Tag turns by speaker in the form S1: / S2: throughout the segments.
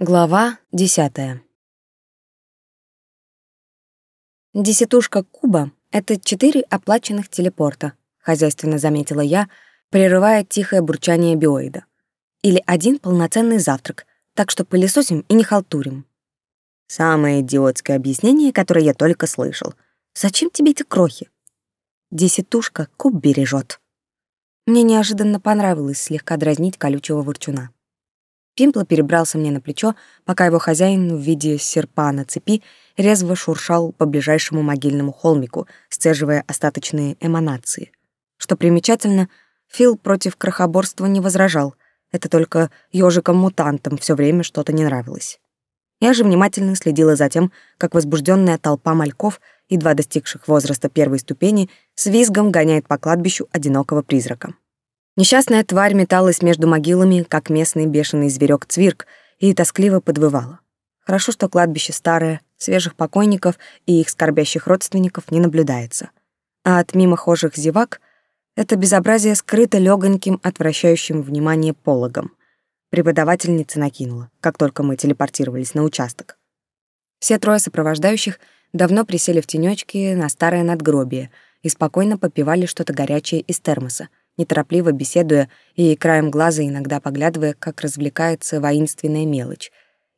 S1: Глава десятая. Десятушка куба — это четыре оплаченных телепорта, хозяйственно заметила я, прерывая тихое бурчание биоида. Или один полноценный завтрак, так что пылесосим и не халтурим. Самое идиотское объяснение, которое я только слышал. Зачем тебе эти крохи? Десятушка куб бережет. Мне неожиданно понравилось слегка дразнить колючего ворчуна. Пимпла перебрался мне на плечо, пока его хозяин в виде серпа на цепи резво шуршал по ближайшему могильному холмику, сцеживая остаточные эманации. Что примечательно, Фил против крохоборства не возражал, это только ёжикам-мутантам все время что-то не нравилось. Я же внимательно следила за тем, как возбужденная толпа мальков, едва достигших возраста первой ступени, с визгом гоняет по кладбищу одинокого призрака. Несчастная тварь металась между могилами, как местный бешеный зверек цвирк, и тоскливо подвывала. Хорошо, что кладбище старое, свежих покойников и их скорбящих родственников не наблюдается. А от мимохожих зевак это безобразие скрыто легоньким, отвращающим внимание пологом. Преподавательница накинула, как только мы телепортировались на участок. Все трое сопровождающих давно присели в тенечки на старое надгробие и спокойно попивали что-то горячее из термоса, неторопливо беседуя и краем глаза иногда поглядывая, как развлекается воинственная мелочь.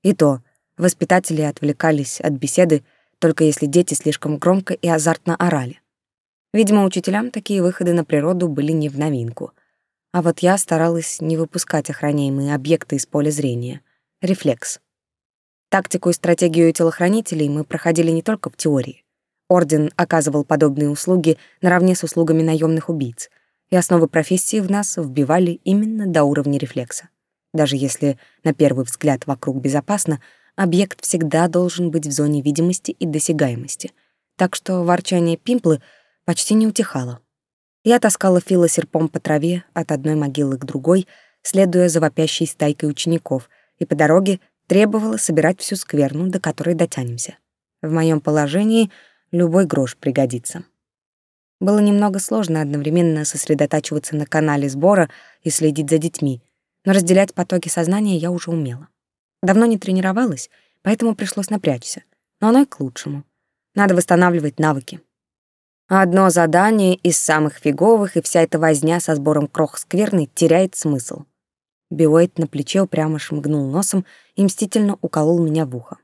S1: И то, воспитатели отвлекались от беседы, только если дети слишком громко и азартно орали. Видимо, учителям такие выходы на природу были не в новинку. А вот я старалась не выпускать охраняемые объекты из поля зрения. Рефлекс. Тактику и стратегию телохранителей мы проходили не только в теории. Орден оказывал подобные услуги наравне с услугами наемных убийц — и основы профессии в нас вбивали именно до уровня рефлекса. Даже если на первый взгляд вокруг безопасно, объект всегда должен быть в зоне видимости и досягаемости. Так что ворчание пимплы почти не утихало. Я таскала Фила серпом по траве от одной могилы к другой, следуя за вопящей стайкой учеников, и по дороге требовала собирать всю скверну, до которой дотянемся. В моем положении любой грош пригодится. Было немного сложно одновременно сосредотачиваться на канале сбора и следить за детьми, но разделять потоки сознания я уже умела. Давно не тренировалась, поэтому пришлось напрячься, но оно и к лучшему. Надо восстанавливать навыки. Одно задание из самых фиговых, и вся эта возня со сбором крох скверны теряет смысл. Биоид на плече упрямо шмыгнул носом и мстительно уколол меня в ухо.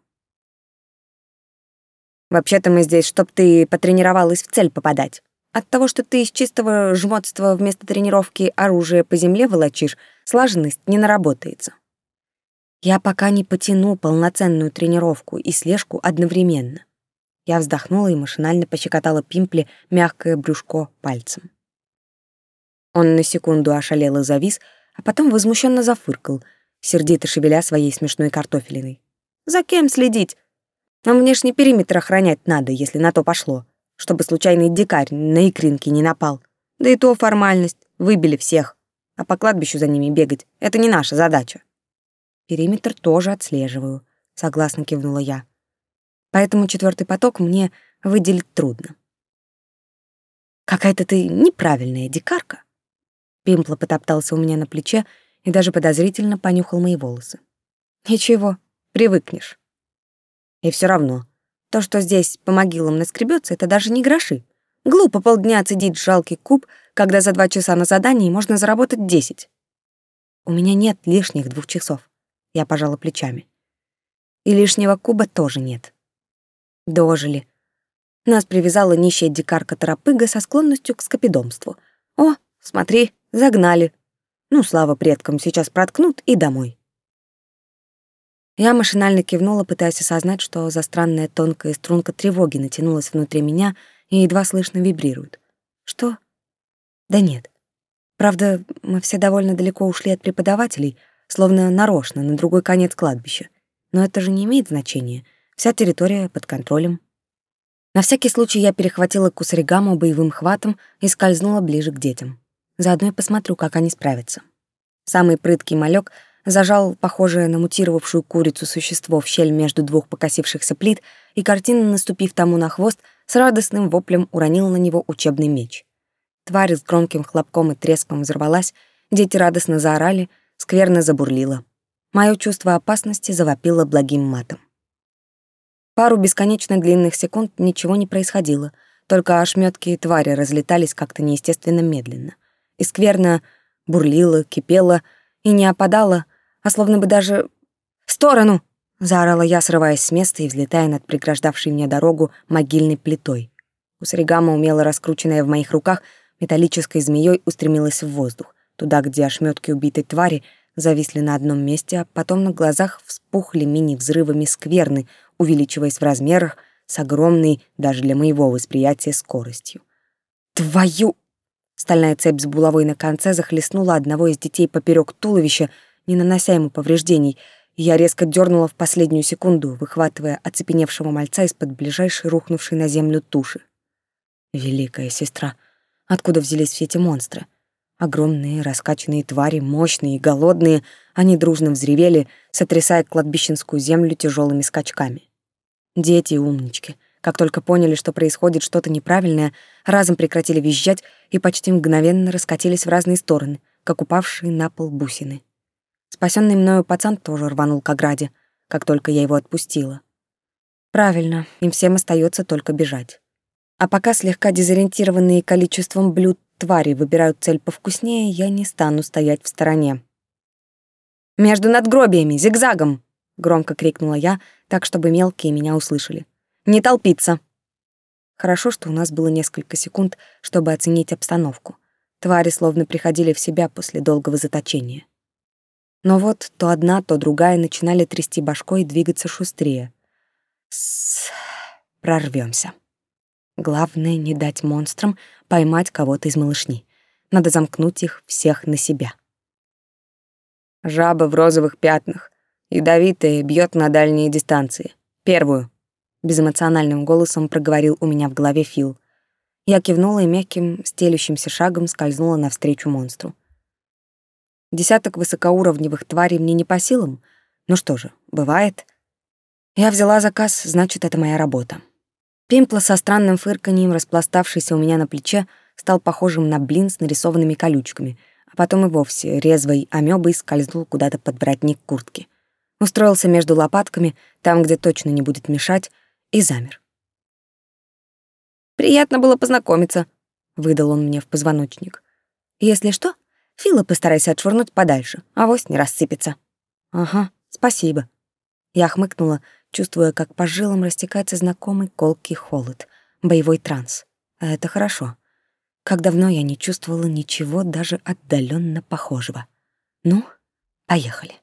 S1: «Вообще-то мы здесь, чтоб ты потренировалась в цель попадать. От того, что ты из чистого жмотства вместо тренировки оружие по земле волочишь, слаженность не наработается. Я пока не потяну полноценную тренировку и слежку одновременно. Я вздохнула и машинально пощекотала пимпле мягкое брюшко пальцем. Он на секунду ошалел и завис, а потом возмущенно зафыркал, сердито шевеля своей смешной картофелиной. «За кем следить? Нам внешний периметр охранять надо, если на то пошло чтобы случайный дикарь на икринки не напал. Да и то формальность, выбили всех. А по кладбищу за ними бегать — это не наша задача. Периметр тоже отслеживаю, согласно кивнула я. Поэтому четвертый поток мне выделить трудно. Какая-то ты неправильная дикарка. Пимпла потоптался у меня на плече и даже подозрительно понюхал мои волосы. Ничего, привыкнешь. И все равно, то, что здесь по могилам наскребется, это даже не гроши. Глупо полдня цедить жалкий куб, когда за два часа на задании можно заработать десять. У меня нет лишних двух часов. Я пожала плечами. И лишнего куба тоже нет. Дожили. Нас привязала нищая дикарка-торопыга со склонностью к скопидомству. О, смотри, загнали. Ну, слава предкам, сейчас проткнут и домой. Я машинально кивнула, пытаясь осознать, что за странная тонкая струнка тревоги натянулась внутри меня и едва слышно вибрирует. Что? Да нет. Правда, мы все довольно далеко ушли от преподавателей, словно нарочно, на другой конец кладбища. Но это же не имеет значения. Вся территория под контролем. На всякий случай я перехватила кусаригаму боевым хватом и скользнула ближе к детям. Заодно и посмотрю, как они справятся. Самый прыткий малек зажал похожее на мутировавшую курицу существо в щель между двух покосившихся плит и, картинно наступив тому на хвост, с радостным воплем уронил на него учебный меч. Тварь с громким хлопком и треском взорвалась, дети радостно заорали, скверно забурлила. Мое чувство опасности завопило благим матом. Пару бесконечно длинных секунд ничего не происходило, только ошметки и твари разлетались как-то неестественно медленно. И скверно бурлило, кипело и не опадало, а словно бы даже... «В сторону!» — заорала я, срываясь с места и взлетая над преграждавшей мне дорогу могильной плитой. Усригама, умело раскрученная в моих руках, металлической змеей устремилась в воздух, туда, где ошметки убитой твари зависли на одном месте, а потом на глазах вспухли мини-взрывами скверны, увеличиваясь в размерах с огромной даже для моего восприятия скоростью. «Твою!» Стальная цепь с булавой на конце захлестнула одного из детей поперек туловища, не нанося ему повреждений, и я резко дернула в последнюю секунду, выхватывая оцепеневшего мальца из-под ближайшей рухнувшей на землю туши. Великая сестра, откуда взялись все эти монстры? Огромные, раскачанные твари, мощные и голодные, они дружно взревели, сотрясая кладбищенскую землю тяжелыми скачками. Дети умнички, как только поняли, что происходит что-то неправильное, разом прекратили визжать и почти мгновенно раскатились в разные стороны, как упавшие на пол бусины. Спасенный мною пацан тоже рванул к ограде, как только я его отпустила. Правильно, им всем остается только бежать. А пока слегка дезориентированные количеством блюд твари выбирают цель повкуснее, я не стану стоять в стороне. «Между надгробиями, зигзагом!» — громко крикнула я, так, чтобы мелкие меня услышали. «Не толпиться!» Хорошо, что у нас было несколько секунд, чтобы оценить обстановку. Твари словно приходили в себя после долгого заточения. Но вот то одна, то другая начинали трясти башкой и двигаться шустрее. С... прорвемся. Главное не дать монстрам поймать кого-то из малышни. Надо замкнуть их всех на себя. Жаба в розовых пятнах. Ядовитая, бьет на дальние дистанции. Первую. Безэмоциональным голосом проговорил у меня в голове Фил. Я кивнула и мягким, стелющимся шагом скользнула навстречу монстру. Десяток высокоуровневых тварей мне не по силам. Ну что же, бывает. Я взяла заказ, значит, это моя работа. Пимпла со странным фырканьем, распластавшийся у меня на плече, стал похожим на блин с нарисованными колючками, а потом и вовсе резвой амебой скользнул куда-то под воротник куртки. Устроился между лопатками, там, где точно не будет мешать, и замер. «Приятно было познакомиться», — выдал он мне в позвоночник. «Если что, Фила постарайся отшвырнуть подальше, авось не рассыпется». «Ага, спасибо». Я хмыкнула, чувствуя, как по жилам растекается знакомый колкий холод, боевой транс. А это хорошо. Как давно я не чувствовала ничего даже отдаленно похожего. Ну, поехали.